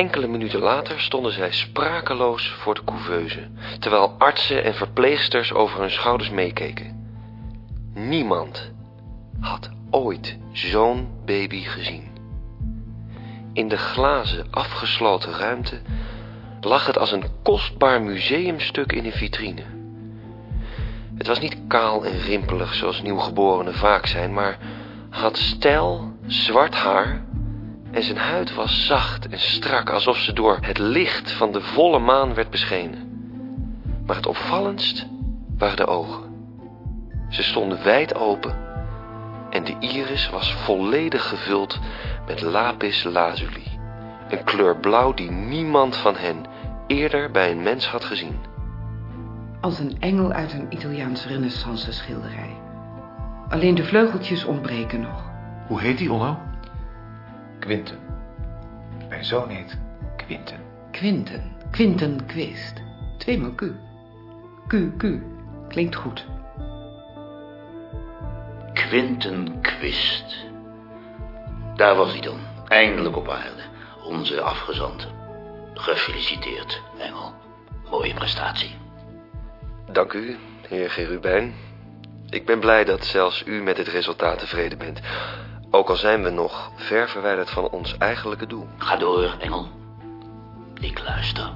Enkele minuten later stonden zij sprakeloos voor de couveuse, terwijl artsen en verpleegsters over hun schouders meekeken. Niemand had ooit zo'n baby gezien. In de glazen, afgesloten ruimte lag het als een kostbaar museumstuk in een vitrine. Het was niet kaal en rimpelig zoals nieuwgeborenen vaak zijn, maar had stijl, zwart haar en zijn huid was zacht en strak, alsof ze door het licht van de volle maan werd beschenen. Maar het opvallendst waren de ogen. Ze stonden wijd open en de iris was volledig gevuld met lapis lazuli, een kleur blauw die niemand van hen eerder bij een mens had gezien. Als een engel uit een Italiaans renaissance schilderij. Alleen de vleugeltjes ontbreken nog. Hoe heet die, Onno? Quinten. Mijn zoon heet Quinten. Quinten. Quinten Quist. Tweemaal Q. Q, Q. Klinkt goed. Quinten Quist. Daar was hij dan, eindelijk op aarde. Onze afgezant. Gefeliciteerd, Engel. Mooie prestatie. Dank u, heer Gerubijn. Ik ben blij dat zelfs u met het resultaat tevreden bent. Ook al zijn we nog ver verwijderd van ons eigenlijke doel. Ga door, Engel. Ik luister.